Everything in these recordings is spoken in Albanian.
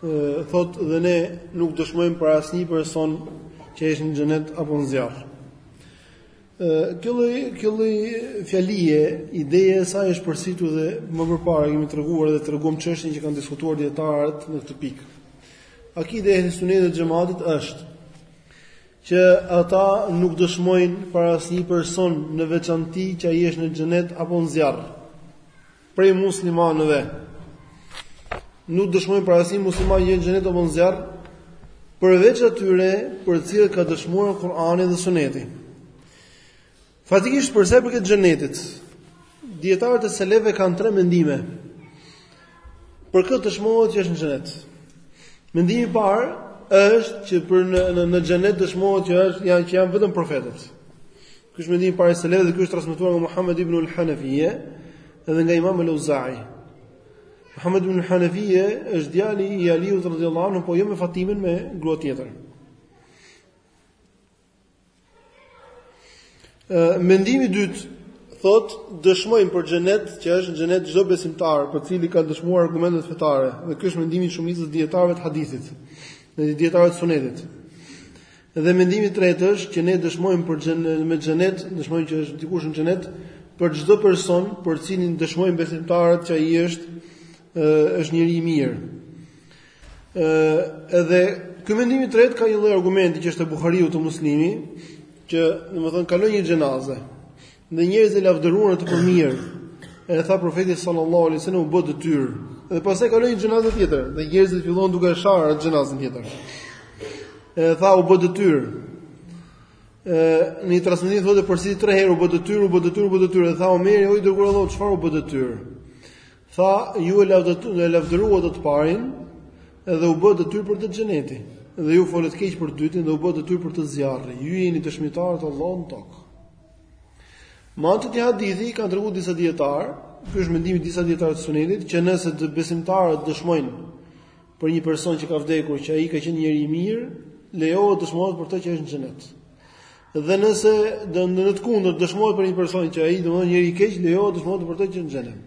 thotë dhe ne nuk dëshmojmë për asnjë person që është në xhenet apo në zjarr. Kjo lloj kjo lloj fjalie, ideja e saj është përsëritur dhe më përpara kemi treguar dhe treguam çështjen që kanë diskutuar dijetarët në këtë pikë. Akideja e sunetit dhe xhematit është që ata nuk dëshmojnë për asnjë person në veçanti që ai është në xhenet apo në zjarr. prej muslimanëve nuk dëshmojnë për asnjë musliman që është në xhenet apo në zjarr përveç atyre për të cilët ka dëshmuar Kur'ani dhe Suneti. Faktikisht për sa i përket xhenetit, dijetarët e selefëve kanë tre mendime. Për kë dëshmohet që është në xhenet. Mendimi i parë është që për në në xhenet dëshmohet që është janë që janë vetëm profetët. Ky është mendimi i parë i selefëve dhe ky është transmetuar nga Muhammed ibn al-Hanafiyye dhe nga Imam al-Auza'i. Muhammed ibn al-Hanafiyye është djali i Aliut radhiyallahu anhu, por jo me Fatimen me grua tjetër. Mendimi i dytë thot dëshmojmë për xhenet që është në xhenet çdo besimtar, për cilin kanë dëshmuar argumentet fetare. Dhe ky është mendimi i shumicës dijetarëve të hadithit, e dijetarëve të sunetit. Dhe mendimi i tretë është që ne dëshmojmë për xhenet, me xhenet, dëshmojmë që është dikush në xhenet për çdo person për cilin dëshmojnë besimtarët që ai është ë është njeri i mirë. ë Edhe ky mendim i tretë ka një lloj argumenti që është te Buhariu te Muslimi, që domethënë kaloi një xhenaze. Dhe njerëzit e lavdëruan atë për mirë. E tha profeti sallallahu alaihi wasallam u bë detyrë. Dhe pastaj kaloi një xhenaze tjetër, dhe njerëzit filluan duke e sharë atë xhenazën tjetër. E tha u bë detyrë. Ë në një transmetim thotë përsëriti tre herë u bë detyrë, u bë detyrë, u bë detyrë. E tha Omeri, o i dërguari i Allahut, çfarë u bë detyrë? Tha ju e lavdëruat, e lavdëruat të parin, edhe u bë detyrë për të xheneti. Dhe ju folët keq për të dytin dhe u bë detyrë për të zjarri. Ju jeni dëshmitarë të Allahut në tokë. Me anë të këtij hadithi kanë treguar disa dijetarë, ky është mendimi i disa dijetarëve të sunetit, që nëse besimtarët dëshmojnë për një person që ka vdekur, që ai ka qenë njeri i mirë, lejohet të dëshmohet për të që është në xhenet. Dhe nëse do në të kundër dëshmohet për një person që ai domethënë njeri i keq, lejohet të dëshmohet për të që është në xhenet.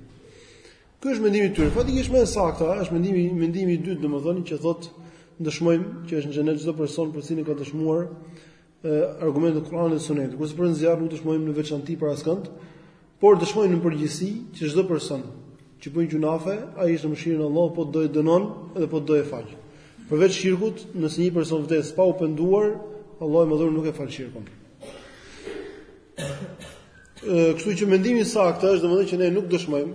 Ky është mendimi i tyre. Faktikisht më i saktë është mendimi mendimi i dytë, domethënë që thotë dëshmojmë që është në xhenet çdo person për cilin kanë dëshmuar argumentet e Kuranit dhe Sunetit. Kurse për zjarr nuk dëshmojmë në veçanti për askënd, por dëshmojmë në përgjithësi që çdo person që bën gjynahe, ai është në mëshirën e Allahut, po do e dënon dhe po do e fal. Përveç shirkut, nëse një person vdes pa u penduar, Allahu i madhëruar nuk e fal shirkun. Kështu që mendimi i saktë është domethënë që ne nuk dëshmojmë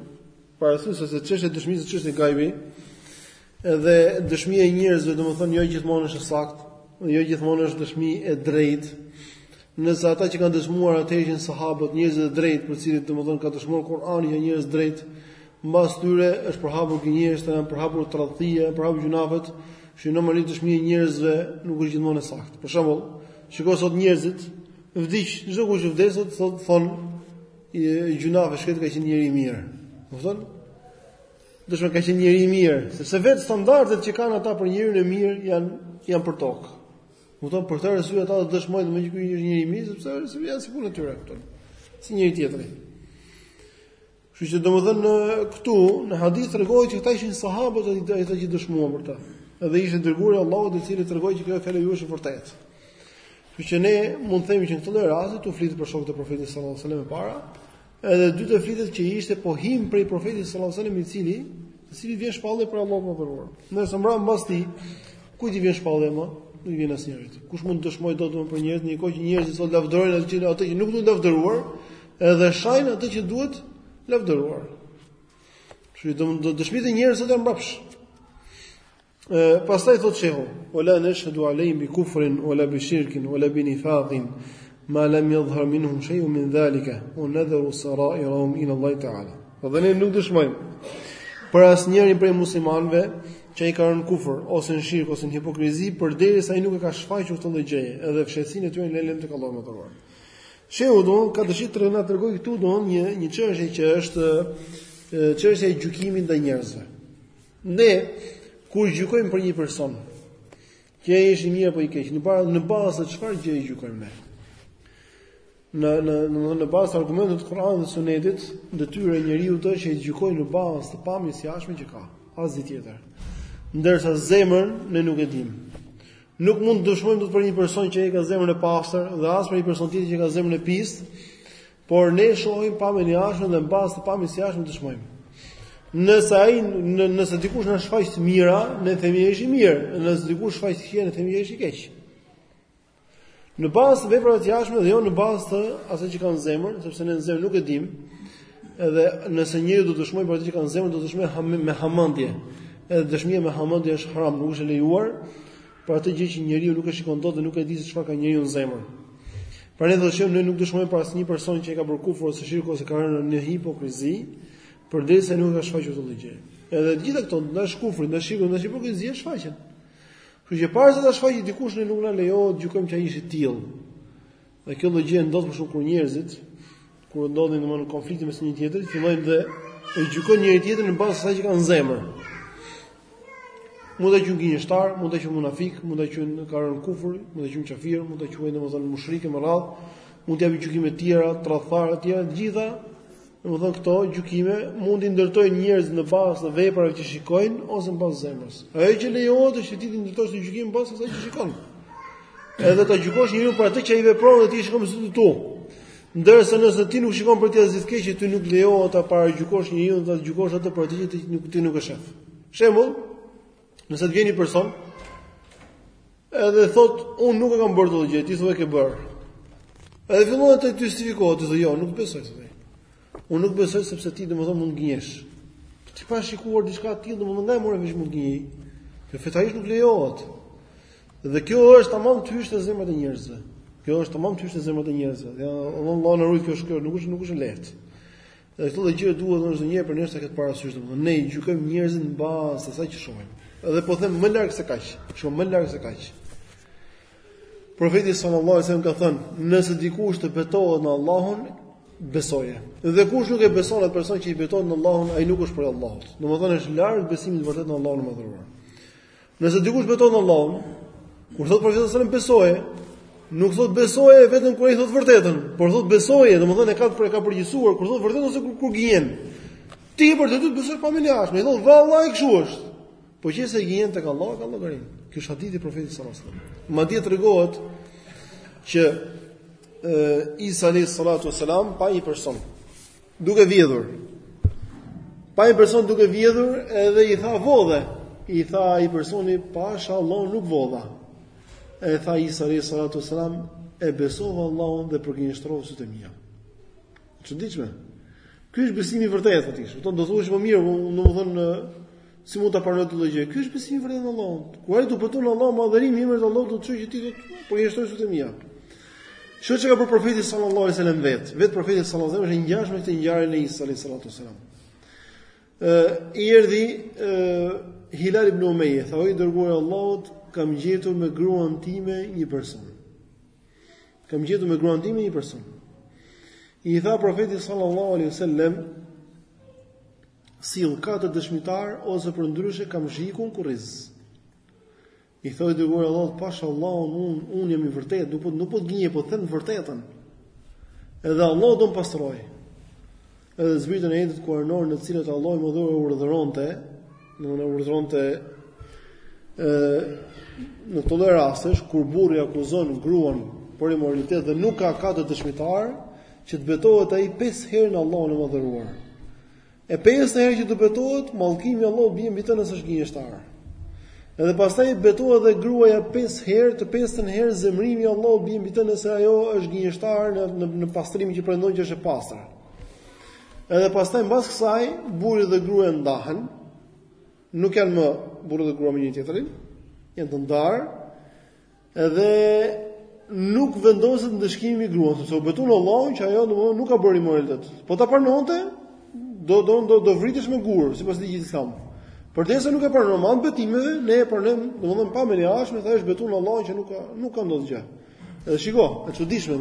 parasysh se çështja e dëshmisë është çështje gajbi, edhe dëshmia e njerëzve, domethënë jo gjithmonë është e saktë, jo gjithmonë është dëshmi e drejtë. Nëse ata që kanë dëshmuar atëherë ishin sahabët, njerëz të drejtë, për të cilët domethënë ka dëshmuar Kur'ani që janë njerëz të drejtë, mbas tyre është përhapur gënjeshtra, është përhapur tradhtia, përhapur gjynahet, kështu që dëshmia e njerëzve nuk është gjithmonë e saktë. Për shembull, shikoji sot njerëzit vdiq, çdokush vdes sot, thonë thonë Gjynah i shkreti ka qenë njeri i mirë. Më kupton? Dëshmojnë ka qenë njeri i mirë. Sepse vetë standardet që kanë ata për njeriun e mirë janë, janë për tokë. Më kupton, për atë arsye ata dhe dëshmojnë domethënë që ka qenë njeri i mirë, sepse janë vetë si puna e tyre. Më kupton, si njëri tjetri. Kështu që domethënë këtu në hadith tregohet që këta ishin sahabët e ata që dëshmuan për ta. Edhe ishte i dërguari i Allahut i cili tregoi që kjo fjala juaj është e vërtetë. Kështu që ne mund të themi që në këtë rast flitet për shokët e Profetit sallallahu alajhi wasallam e para, edhe e dyta flitet që ishte pohim prej Profetit sallallahu alajhi wasallam i cili, i cili vjen shpallje prej Allahut të madhëruar. Ndërsa mbra mbas tij, kujt i vjen shpallje më? Nuk i vjen asnjërit. Kush mund të dëshmojë dot më për njerëz, në një kohë që njerëzit sot lavdërojnë atë që atë që nuk duhet lavdëruar, edhe shajnë atë që duhet lavdëruar. Kështu që domethënë dëshmitë e njerëzve sot janë mbrapsht. Pastaj thotë shehu, "Wala nashhadu alejhim bi kufrin wala bi shirkin wala bi nifaqin, ma lam yadhhar minhum shay'un min zalika, wa nadharu sara'irahum ila Allah ta'ala." Po dhe ne nuk dëshmojmë për asnjërin prej muslimanëve që ai ka rënë në kufër ose në shirk ose në hipokrizi përderisa ai nuk e ka shfaqur këtë lloj gjëje, edhe fshehtësinë e tyre ne e lëmë tek Allahu i madhëruar. Shehu do ka dëshirë të na tregojë këtu do një një çështje që është çështja e gjykimit ndaj njerëzve. Ne kur gjykojmë për një person, që ai është i mirë apo i keq, në bazë në bazë të çfarë gjë e gjykojmë ne? në në në në bazë të argumenteve të Kuranit dhe Sunetit, detyra e njeriut është që të gjykojë në bazë të pamjes së jashtme që ka, asgjë tjetër. Ndërsa zemrën ne nuk e dimë. Nuk mund të dëshmojmë dot për një person që e ka zemrën e pastër dhe as për një person tjetër që ka zemrën e pistë, Por ne shohim pamjen e jashtme dhe në bazë të pamjes së jashtme dëshmojmë. Nëse ai, nëse dikush na shfaq të mira, ne themi është i mirë, nëse dikush shfaq të keqe, ne themi është i keq. Në bazë të veprave të jashtme dhe jo në bazë të asaj që ka në zemër, sepse ne zemrën nuk e dimë. Edhe nëse njeriu do të dëshmojë për atë që ka në zemër, do të dëshmojë me hamendje. Edhe dëshmia me hamendje është haram, nuk është e lejuar. për atë gjë që njeriu nuk e shikon dot dhe nuk e di se çfarë ka njeriu në zemër. Prandaj ne nuk dëshmojmë për asnjë person që ai ka bërë kufër ose shirk ose ka rënë në hipokrizi, përderisa nuk e ka shfaqur këtë gjë. Edhe të gjitha këto ndash kufri, ndash shirku, ndash hipokrizia shfaqen. Kështu që para se ta shfaqë dikush ne nuk na lejohet të gjykojmë që ai është i tillë. Dhe kjo lloj gjëje ndodh më shumë kur njerëzit kur ndodhin domthonë në konflikte mes njëri-tjetrit, fillojnë dhe e gjykojnë njëri-tjetrin në bazë të asaj që kanë në zemër. Mund ta quajmë gënjeshtar, mund ta quajmë munafik, mund ta quajmë ka rënë kufur, mund ta quajmë kafir, mund ta quajmë domthonë mushrik e me radhë, mund të japim gjykime të tjera, tradhtar të tjera, të gjitha Domethënë këto gjykime mund t'i ndërtojnë njerëzit në bazë të veprave që shikojnë ose në bazë zemrës. Ajo që lejohet është që ti të ndërtosh një gjykim në bazë asaj që shikon. Edhe ta gjykosh njeriun për atë që ai vepron dhe ti shikon me sytë tu. Ndërsa nëse ti nuk shikon për të asgjë të keqe, ti nuk lejohet ta paragjykosh njeriun dhe ta gjykosh atë për atë që ti nuk ti nuk e shef. Shembull, Nëse të vjen një person edhe thot unë nuk e kam bërë këtë gjë, ti thua e ke bërë. Edhe fillon të justifikohet, thotë jo, nuk besoj se vjen. Unë nuk besoj sepse ti domethënë mund gënjesh. Ti pa shikuar diçka të tillë, domethënë ndaj morën vesh mund gënjejë. Kjo fetarisht nuk lejohet. Dhe kjo është tamam të hysh në zemrat e njerëzve. Kjo është tamam të hysh në zemrat e njerëzve. Ja, Allahu na ruajt kjo shkurt, nuk është nuk është lehtë. Dhe këto lloj gjëra duhet domethënë njëherë për njerëz ta ketë parasysh domethënë ne i gjykojmë njerëzit në bazë të asaj që shohim. Edhe po them më larg se kaq, shumë më larg se kaq. Profeti sallallahu alajhi wasallam ka thënë, nëse dikush të betohet në Allahun, besoje. Dhe kush nuk e beson atë person që i betohet në Allahun, ai nuk është prej Allahut. Domethënë është larg besimit të vërtetë në Allahun e Madhëruar. Nëse dikush betohet në Allahun, kur thot profeti sallallahu alajhi wasallam besoje, nuk thot besoje vetëm kur ai thot vërtetën, por thot besoje, domethënë e ka për e ka përgjithësuar kur thot vërtetën ose kur, kur gënjen. Ti për të dy besosh pa marrë parasysh, më thot vallahi kështu është. Po qe se gënjen tek Allahu ka llogarin. Ky është hadithi i profetit sallallahu alajhi wasallam. Madje tregohet që e, Isa alayhi salatu wasalam pa një person Duke vjedhur. Pa një person duke vjedhur edhe i tha vodhe. I tha ai personi, "Pasha Allah nuk vodha." E tha Isa alayhi salatu wasalam, "E besova Allahun dhe përgënjeshtrova sytë e mia." Çuditshme. Ky është besimi i vërtetë aty. Do të thotë më mirë, unë domethënë Si mund ta parë këtë lloj gjë? Ky është besimi i vërtetë në Allahun. Kur ai të betohet në Allahun, madhërim i emrit të Allahut do të çojë që ti do të përgënjeshtroj sytë e mia. Kjo që ka për profetin sallallahu alajhi wasallam vet, vet profeti sallallahu alajhi wasallam është i ngjashëm me këtë ngjarjen e Isa alayhi salatu wasallam. Ë i erdhi ë Hilal ibn Umayya, tha o i dërguari i Allahut, kam gjetur me gruan time një person. Kam gjetur me gruan time një person. I tha profeti sallallahu alajhi wasallam, Sill katër dëshmitarë ose përndryshe kamzhikun kurriz. I thoi i dërguari i Allahut pasha Allahun un un jam i vërtetë, nuk po nuk po të gënjej, po them të vërtetën. Edhe Allahu do më pastroj. Edhe zbritën ajetet kuranore në të cilat Allahu i Madhëruar urdhëronte, do të urdhëronte ë në këto lloj rastesh kur burri akuzon gruan për imoralitet dhe nuk ka katër dëshmitarë, Që të betohet ai pesë herë në Allahun e Madhëruar. E pesta herë që të betohet, mallkimi i Allahut bie mbi të nëse është gënjeshtar. Edhe pastaj betohet dhe gruaja pesë herë, të pestën herë zemrimi i Allahut bie mbi të nëse ajo është gënjeshtar në në, në pastrimin që pretendon që është e pastër. Edhe pastaj mbas kësaj burri dhe gruaja ndahen. Nuk janë më burrë dhe grua me njëri-tjetrin, janë të ndarë. Edhe nuk vendoset ndëshkimi i gruas, sepse u betua në Allahun që ajo domthonë nuk ka bërë imoralitet. Po ta pranonte, do do do do vritesh me gur, sipas ligjit islam. Përderisa nuk e pranon me betimeve, ne e pranojmë, domthonë pamjen e jashtme, thashë betua në Allahun që nuk ka nuk ka ndonjë gjë. Edhe shiko, e çuditshme.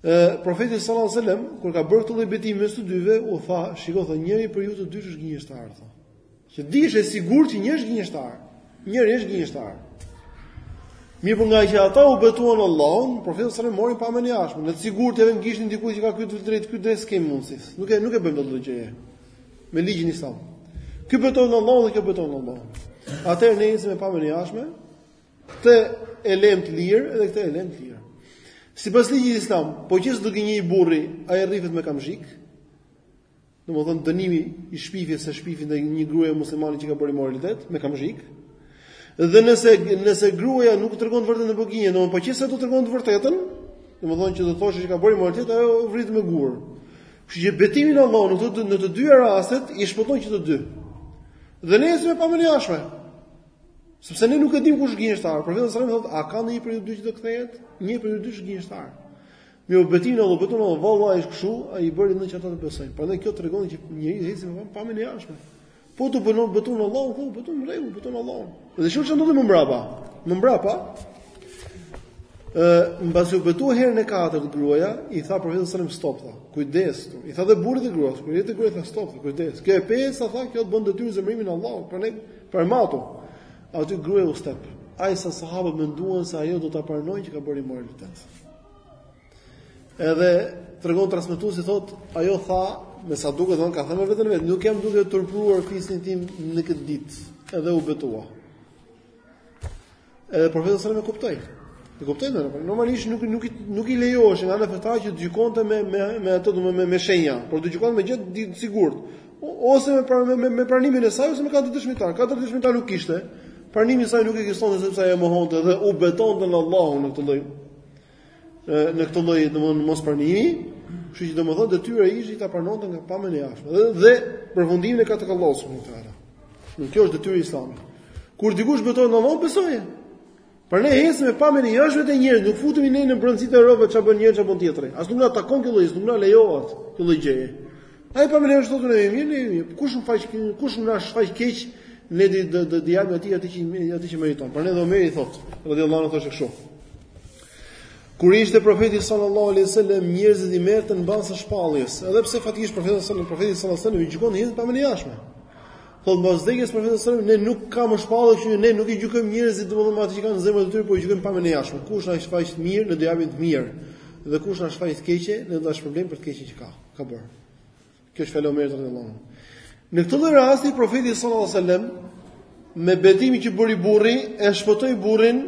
Ë profeti sallallahu alajhi wasallam kur ka bërë këtë lloj betimi mes të dyve, u tha, shiko, tha njëri prej ju të dy është gënjeshtar, thonë. Që dihesh e sigurt që një është gënjeshtar. Njëri është gënjeshtar. Mirëpo ngaqë ata u betuan në Allahun, profeti sallallahu alajhi wasallam mori pamjen e jashtme. Në të sigurt edhe ngishin diku që ka ky të drejtë, ky drejtë s'kemi mundsi. Nuk e nuk e bëjmë dot këtë gjë. Me ligjin e Islam. Ky u betua në Allahun dhe kjo u betua në Allahun. Atëherë ne jemi me pamjen e jashtme. Këtë e lëm të lirë edhe këtë e lëm të lirë. Sipas ligjit të Islam, po qe se do gënjej burri, ai rrifet me kamzhik. Domethënë dënimi i shpifjes së shpifjes ndaj një gruaje muslimane që ka bërë imoralitet me kamzhik. Dhe nëse nëse gruaja nuk tregon të vërtetën po gënjen, domethënë po qe se do të tregon të vërtetën, domethënë që do të thoshë që ka bërë imoralitet, ajo vritet me gur. Kështu që betimi në Allah në të në të dy rastet i shpëton që të dy. Dhe ne jemi me pamjen e jashtme. Sepse ne nuk e dimë kush është gënjeshtar, por vetëm sa më thotë, a ka ndonjë prej ju të dy që do kthehet? Një prej ju të dy është gënjeshtar. Mirëpo betimi në Allah, beton Allah, valla është kështu, ai i bëri ndonjë çfarë të besojnë. Prandaj kjo tregon që njeriu ecën me vonë pamjen e jashtme. Po të bënon beton Allah, po beton rregull, beton Allah. Dhe shiko çfarë ndodhi më mbrapa. Më mbrapa. Ë, mbasi u betua herën e katërt gruaja, i tha profeti sallallahu alajhi wasallam stop tha. Kujdes. I tha dhe burrit e gruas, kur jetë gruaja tha stop, kujdes. Kjo e pesta tha, kjo të bën detyrë zemrimin e Allahut, prandaj për matu. Aty gruaja u stopua, sa sahabët menduan se ajo do ta pranojë që ka bërë imoralitet. Edhe tregon transmetuesi thotë, ajo tha, me sa duket pra ka thënë me veten e vet, nuk jam duke turpëruar fisin tim në këtë ditë, edhe u betua. Edhe profeti sallallahu alajhi wasallam e kuptoi. E kuptoi ndonëse pra, normalisht nuk nuk nuk i lejohej nga ana fetare që të gjykonte me me me ato do me me shenja, por të gjykonte me gjëra të sigurt. ose me, pra, me, me, me pranimin e saj ose me katër dëshmitarë. Katër dëshmitarë nuk kishte. Pranimi i saj nuk ekzistonte sepse ajo mohonte dhe u betonte në Allahun në këtë lloj në këtë lloj domthonë mospranimi, kështu që domthonë detyra ishte ta pranonte nga pamja e jashtme. Dhe, dhe përfundimin e ka tek Allahu subhanahu wa taala. Në kjo është detyra e Islamit. Kur dikush betohet në Allah, besoje. Pra ne ecim me pamjen e jashtme të njerëzve, nuk futemi ne në brendësi të tyre çfarë bën njëri çfarë bën tjetri. As nuk na takon kjo lloj, nuk na lejohet kjo lloj gjëje. Ai pa mënyrë është thotë ne jemi ne jemi. Kush na shfaq kush më na shfaq keq ne di do të di jam aty aty që aty që meriton. Por Omeri thotë, radhiyallahu anhu thoshë kështu. Kur ishte profeti sallallahu alaihi wasallam njerëzit i merrte në bazë të shpalljes, edhe pse faktikisht profeti sallallahu alaihi wasallam profeti sallallahu alaihi wasallam i gjykonte njerëzit pamjen e jashtme. Thotë mbas vdekjes profetit sallallahu alajhi wasallam, ne nuk ka më shpallje që ne nuk i gjykojmë njerëzit domethënë me atë që kanë në zemrat e tyre, por i gjykojmë pamjen e jashtme. Kush na shfaq të mirë, ne do japim të mirë. Dhe kush na shfaq të keqe, ne do ta shpërblejmë për të keqen që ka, ka bërë. Kjo është fjala e Omerit radhiyallahu anhu. Në këtë lloj rasti profeti sallallahu alajhi wasallam me betimin që bëri burri, e shpëtoi burrin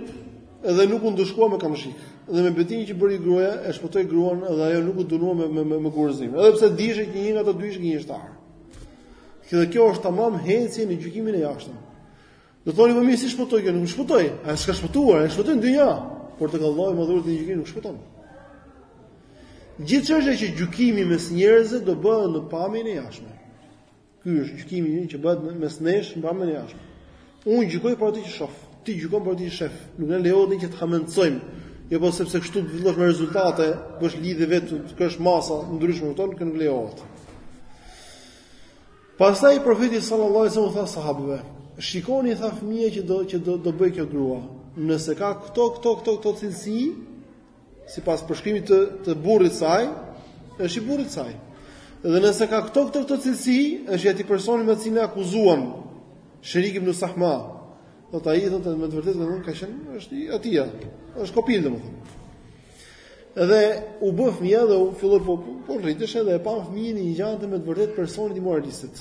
dhe nuk u ndëshkua me kamxhik. Dhe me betimin që bëri gruaja, e shpëtoi gruan dhe ajo nuk u dënua me me me, me gurëzim. Edhe pse dihej që një nga ato dy ishte gënjeshtar. Kjo dhe kjo është tamam ecje në gjykimin e jashtëm. Do thoni po mirë si shpëtoi kjo, nuk shpëtoi. Ai s'ka shpëtuar, ai shpëtoi në dynja, por tek Allahu i madhëruar në gjykim nuk shpëton. Gjithë çështja është që gjykimi mes njerëzve do bëhet në pamjen e jashtme. Ky është gjykimi ynë që bëhet mes nesh në pamjen e jashtme. Unë gjykoj për atë që shoh. Ti gjykon për atë që shef. Nuk na lejohet ne që të hamendësojmë. Jo po sepse kështu të fillosh me rezultate, të bësh lidhje vetë, të kesh masa të ndryshme këtu, nuk nuk lejohet. Pastaj profeti sallallahu alajhi wasallam tha sahabëve, shikoni tha fëmija që do që do do bëj kjo grua. Nëse ka këto këto këto këto cilësi, Sipas përshkrimit të të burrit të saj, është i burrit të saj. Dhe nëse ka këto këto këto cilësi, është i atij personi me të cilin e akuzuan Sherik ibn Sahma. Do të thotë me të vërtetë se ka qenë është i atij. Është kopil domethënë. Edhe u bë fëmija dhe u filloi po po rritej edhe e panë fëmijën i ngjante me të vërtetë personit imoralistit.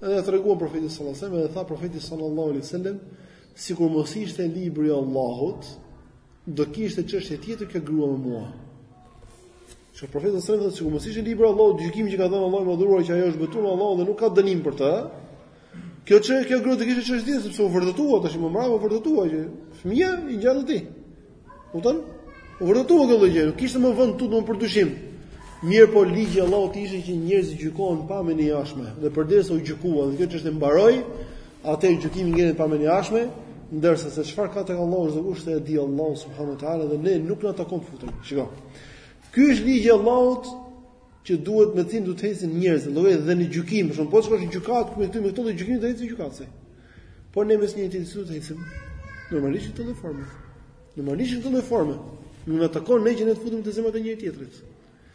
Edhe i treguan profetit sallallahu alajhi wasallam dhe tha profeti sallallahu alajhi wasallam sikur mos ishte libri i Allahut, Do të kishte çështje tjetër kjo grua me mua. Që profeti sallallahu alajhi wasallam thotë sikur mos ishte libri i Allahut, gjykimi që ka dhënë Allahu me dhuruar që ajo është betuar me Allahun dhe nuk ka dënim për të. Kjo që kjo grua do kishte çështje tjetër sepse u vërtetua tashmë mbrapa u vërtetua që fëmia i ngjante atij. Kupton? U vërtetua kjo gjë, nuk kishte më vend tutje më për dyshim. Mirëpo ligji i Allahut ishte që njerëzit gjykohen pamjen e jashme dhe përderisa u gjykua dhe kjo çështje mbaroi, Atëherë gjykimi ngjelet pamjen e jashme, ndërsa se çfarë ka tek Allahu çdokush e di Allahu subhanahu wa taala dhe ne nuk na takon të futemi. Shiko. Ky është ligji i Allahut që duhet me tim duhet të ecin njerëzit, njëlloj dhe në gjykim, por po shkosh në gjykatë ku me ty me këtë lloj gjykimi do ecë gjykatësi. Por ne mes njëri-tjetrit s'ecim normalisht në këtë lloj forme. Normalisht në këtë lloj forme. Nuk na takon ne që ne të futemi te zemrat e njëri tjetrit.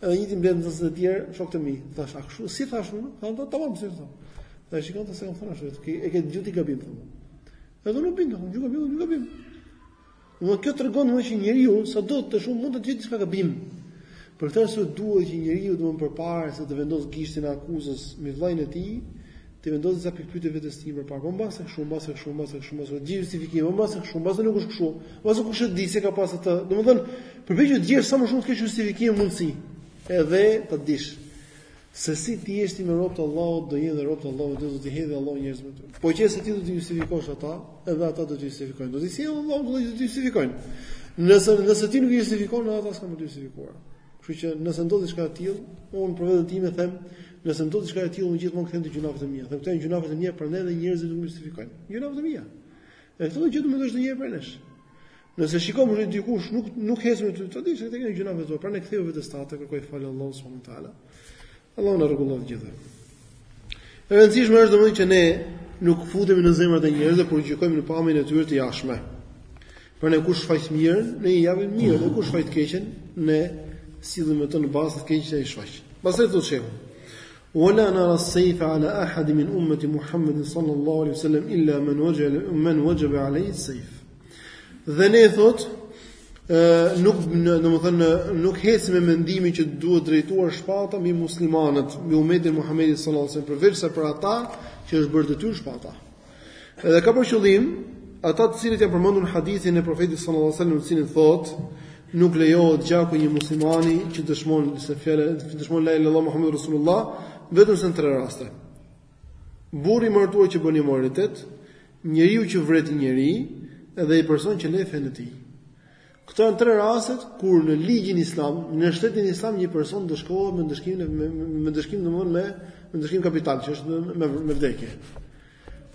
Edhe një ditë mbledh nxënësit e tjerë, shokët e mi. Thash, a kështu si thash unë? Tha, po tamam si thon. Thash, shikon ti se kam thonë ashtu, ti e ke dëgju ti gabim thonë. Edhe nuk bën, nuk gabim, nuk gabim. Do kjo tregon më që njeriu sado të shumë mund të gjejë diçka gabim. Për këtë arsye duhet që njeriu të mund përpara se të vendos gishtin e akuzës mbi vllain e tij, T'i vendos disa pikëpyetje vetes tij më parë. Po mbase kështu, mbase kështu, mbase kështu, mbase gjejë justifikime, mbase kështu, mbase nuk është kështu. Mbase kush e di se ka pas atë. Domethënë, përpiqu të gjesh sa më shumë të kesh justifikime mundsi. Edhe ta dish se si ti je me robtë e Allahut, do jenë robtë e Allahut, do të hedhë Allahu njerëzve. Po që se ti do të justifikosh ata, edhe ata do të justifikojnë. Do të sjellë Allahu do të justifikojnë. Nëse nëse ti nuk justifikon, ata s'kan me të justifikuar. Kështu që nëse ndodh diçka e tillë, unë për veten time them, Nëse ndodh diçka e tillë, unë gjithmonë kthehem te gjynahet e mia. Dhe këto janë gjynahet e mia, prandaj edhe njerëzit nuk më justifikojnë. Gjynahet e mia. Dhe këtë gjë do më dëshojë njëherë për nesh. Nëse shikojmë se dikush nuk nuk ecë me ty, të dish se këto janë gjynahet e tua, prandaj ktheju vetes tate kërkoji falë Allahut subhanuhu teala. Allahu na rregullon të gjitha. E rëndësishme është domethënë që ne nuk futemi në zemrat e njerëzve, por gjykojmë në pamjen e tyre të jashtme. Pra ne kush shfaq të mirën, ne i japim mirë, dhe kush shfaq të keqen, ne sillemi me të në bazë të keqes që ai shfaq. Pastaj thotë shehu. Wala nara as-sayfa ala ahad min ummati Muhammad sallallahu alaihi wasallam illa man wajaba man wajaba alayhi as-sayf. Dhe ne thotë nuk domethënë nuk ecim me mendimin që duhet drejtuar shpata mbi muslimanët, mbi umetin e Muhammedit sallallahu alaihi wasallam, përveçse për ata që është bërë detyrë shpata. Edhe ka për qëllim ata të cilët janë përmendur në hadithin e Profetit sallallahu alajhi wasallam, në cilin thotë, nuk lejohet gjaku një muslimani që dëshmon se fja që dëshmon la ilaha illallah muhammedur rasulullah vetëm se në tre raste. Burri i martuar që bën imoralitet, njeriu që vret një njeri dhe një person që le fenë e tij. Këto janë tre rastet kur në ligjin islam, në shtetin islam një person ndëshkohet me ndëshkim me me ndëshkim domethënë me me ndëshkim kapital që është me me, me vdekje.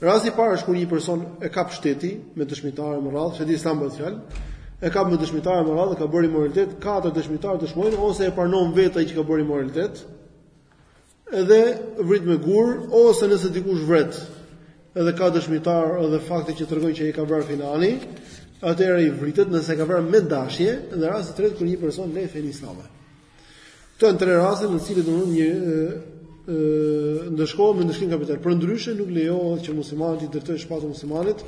Rasti i parë është kur një person e kap shteti me dëshmitarë e me radhë, shteti islam bëhet fjalë, e kap me dëshmitarë e me radhë, ka bërë imoralitet, katër dëshmitarë dëshmojnë ose e pranon vetë ai që ka bërë imoralitet. Edhe vritet me gurë ose nëse dikush vret edhe ka dëshmitarë edhe fakte që tregojnë që ai ka vrarë filanin, atëherë ai vritet nëse ka vrarë me dashje dhe rasti i tretë kur një person lë fenë islame. Këto janë tre raste në të cilat domethënë një ë ndëshkohet me ndëshkim kapital. Përndryshe nuk lejohet që muslimani t'i drejtojë shpatën muslimanit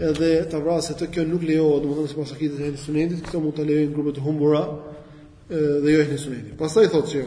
edhe ta vrasë atë, kjo nuk lejohet domethënë sipas akides së ehli sunetit, këto mund ta lejojnë grupet e humbura dhe jo ehli suneti. Pastaj thotë se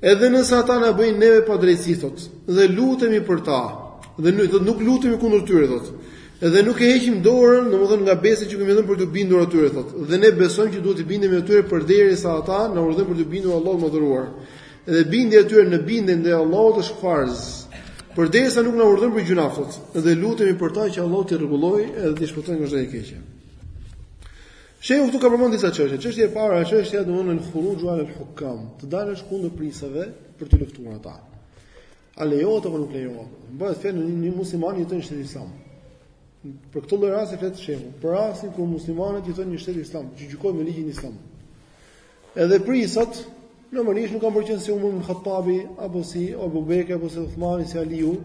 Edhe nëse ata na bëjnë neve padrejtësi, thotë, dhe lutemi për ta, dhe nuk, thotë, nuk lutemi kundër tyre, thotë, dhe nuk e heqim dorën, domethënë nga besa që kemi dhënë për t'u bindur atyre, thotë, dhe ne besojmë që duhet t'u bindemi atyre përderisa ata na urdhërojnë për t'iu bindur Allahut të madhëruar. Dhe bindja ndaj tyre në bindje ndaj Allahut është farz. Përderisa nuk na urdhërojnë për gjynah, thotë, dhe lutemi për ta që Allahu t'i rregullojë edhe t'i shpëtojë nga çdo e keqe. Shehu këtu ka përmend disa çështje. Çështja e parë është çështja domethënë el huruxhu alal hukkam, të dalësh kundër prijësave për t'i luftuar ata. A lejohet apo nuk lejohet? Bëhet fjalë nëse një musliman jeton në shtetin islam. Për këtë lloj rasti flet shehu, për rastin kur muslimanët jetojnë në shtetin islam, që gjykojnë me ligjin islam. Edhe prijësat, normalisht nuk kanë për të qenë si Umar ibn Khattabi, apo si Abu Bekri, apo si Uthmani, si Aliu.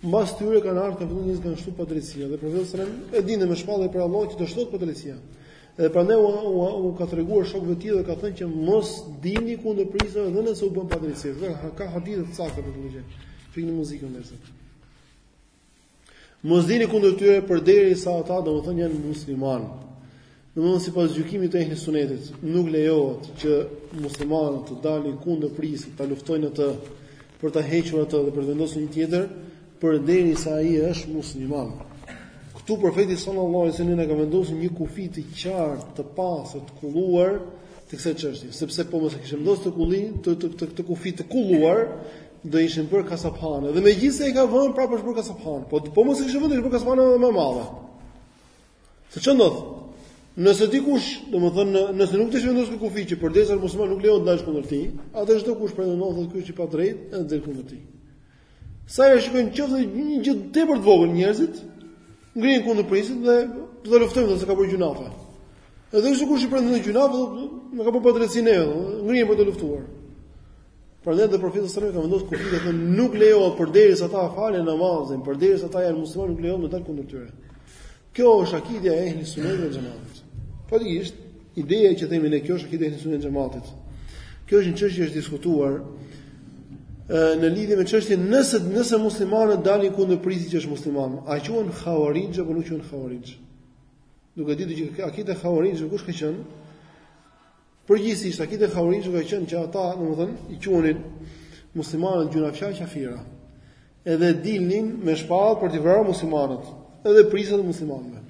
Mbas tyre kanë ardhur këto njerëz që ka shtuar padrejtësia dhe profeti sallallahu alajhi wasallam e dinte me shpallje prej Allahut që do shtohet padrejtësia. Dhe prandaj u, u, u ka treguar shokëve të tij dhe ka thënë që mos dilni kundër prijësave dhe nëse u bëjnë padrejtësi. Dhe ka hadithe të sakta për këtë gjë. Fikni muzikën ju lutem. Mos dilni kundër tyre përderisa ata domethënë janë muslimanë. Domethënë sipas gjykimit të ehli sunetit, nuk lejohet që muslimanët të dalin kundër prijësit, ta luftojnë atë për ta hequr atë dhe për të vendosur një tjetër, përderisa ai është musliman. Ktu profeti sallallahu alajhi wasallam ka vendosur një kufi të qartë, të pastër, të kulluar të kësaj çështje, sepse po mos e kishte vendosur të kullin, të të të, këtë kufi të kulluar, do ishin bërë kasaphane. Dhe megjithëse e ka vënë prapë është bërë kasaphane. Po po mos e kishte vënë do ishte bërë kasaphane edhe më e madhe. Se çon dot. Nëse dikush, domethënë, nëse nuk do ishte vendosur ky kufi që përderisa është musliman nuk lejohet të dalësh kundër tij, atëherë çdokush pretendon se ky është i padrejtë, edhe të dalë kundër tij. Sa e shikojnë qoftë një gjë tepër të vogël njerëzit, ngrihen kundër prijësit dhe do ta luftojnë nëse ka bërë gjynahe. Edhe çdokush i pretendon gjynahe, na ka bërë padrejtësi ne, ngrihen për të luftuar. Prandaj dhe profeti sallallahu alajhi wasallam ka vendosur kufijtë se nuk lejohet përderisa ata falin namazin, përderisa ata janë muslimanë nuk lejohet të dalë kundër tyre. Kjo është akidja e ehli sunnet dhe xhematit. Faktikisht, ideja që themi ne kjo është akidja e ehli sunnet dhe xhematit. Kjo është një çështje që është diskutuar në lidhje me çështjen nëse nëse muslimanët dalin kundër prijësit që është musliman, a quhen havarixh apo nuk quhen havarixh? Duke ditur që akide e havarixhëve kush ka qenë? Përgjithësisht akide e Havarixhëve ka qenë që ata, domethënë, i quanin muslimanët gjynahqarë qafira. Edhe dilnin me shpatë për t'i vrarë muslimanët, edhe prijësat e muslimanëve.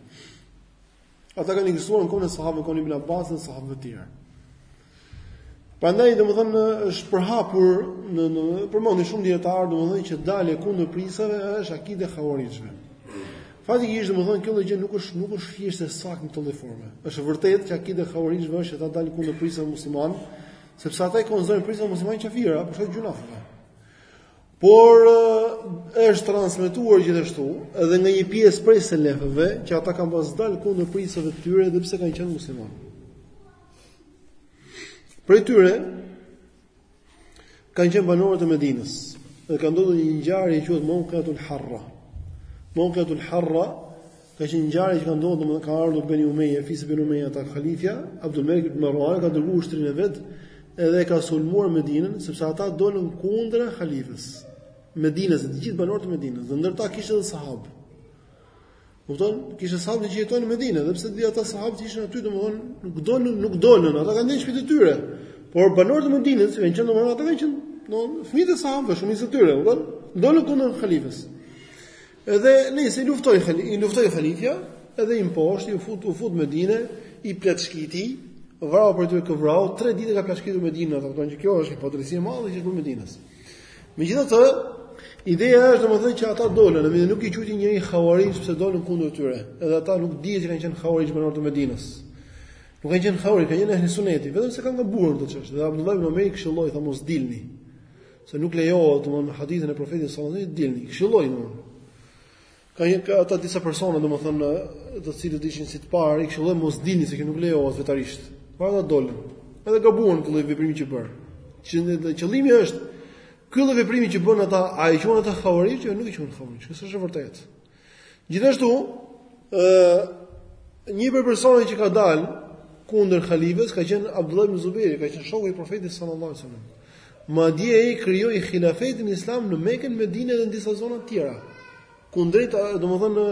Ata kanë ekzistuar në kohën e sahabëve, kohën e Ibn Abbasit dhe sahabëve të tjerë. Prandaj domethënë është përhapur në, në përmendin shumë dijetarë domethënë që dalja kundër prijësave është akide e Havarixhëve. Faktikisht, domethënë kjo gjë nuk është nuk është thjesht e saktë në këtë lloj forme. Është vërtet që akide e havarixhëve është që ata dalin kundër prijësave muslimanë, sepse ata i konsiderojnë prijësat muslimanë qafira, për shkak gjynaheve. Por është transmetuar gjithashtu edhe nga një pjesë prej selefëve që ata kanë pas dal kundër prijësave të tyre edhe pse kanë qenë muslimanë. Prej tyre Kanë qenë banorët e Medinës dhe ka ndodhur një ngjarje që quhet Mawqiatul Harra. Mawqiatul Harra ka qenë ngjarje që ka ndodhur domethënë ka ardhur Beni Umeja, fisi Beni Umeja ata halifja, Abdul Malik ibn Marwan ka dërguar ushtrinë e vet edhe ka sulmuar Medinën sepse ata dolën kundër halifës. Medinës, të gjithë banorët e Medinës, dhe ndër ta kishte edhe sahabë. Kupton? Kishte sahabë që jetonin në Medinë, edhe pse ata sahabët që ishin aty, domthonë, nuk dolën, nuk dolën, ata kanë ndenjur në shtëpitë e tyre. Por banorët e Medinës, që kanë qenë domthonë ata kanë qenë, domthonë, fëmijët e sahabëve, shumë të tyre, kupton? Dolën kundër halifës. Edhe nisi luftoi halifja, i luftoi halifja, edhe i mposhti, u fut, u fut në Medinë, i plaçkiti, vrau prej tyre kë vrau, 3 ditë ka plaçkitur Medinën, ata kupton që kjo është një padrejti e madhe që është bërë Medinës. Megjithatë, ideja është domethënë që ata dolën, dhe nuk i quajti njeri Havarixh sepse dolën kundër tyre. Edhe ata nuk dihet që kanë qenë Havarixh banorët e Medinës. Nuk kanë qenë Havarixh, kanë qenë ehli suneti, vetëm se kanë gabuar në këtë çështje. Dhe Abdullah ibn Umeri i këshilloi tha mos dilni. Se nuk lejohet domthonë me hadithin e profetit sallallahu alajhi wasallam dilni. Këshilloi domthonë. Ka një ka ata disa persona, domethënë, të cilët ishin si të parë, i këshilloi mos dilni se kjo nuk lejohet fetarisht. Por ata dolën. Edhe gabuan këtë lloj veprimi që bën. Që dhe qëllimi është ky lloj veprimi që bënë ata, a quhen ata havarixh apo jo, nuk quhen havarixh, kjo është e vërtetë. Gjithashtu, ë një prej personave që ka dalë kundër halifës ka qenë Abdullah ibn Zubejri, ka qenë shoku i profetit sallallahu alajhi wasallam. Madje ai krijoi Hilafetin Islam në Mekën, Medinë dhe në disa zona të tjera. Kundrejt, domethënë,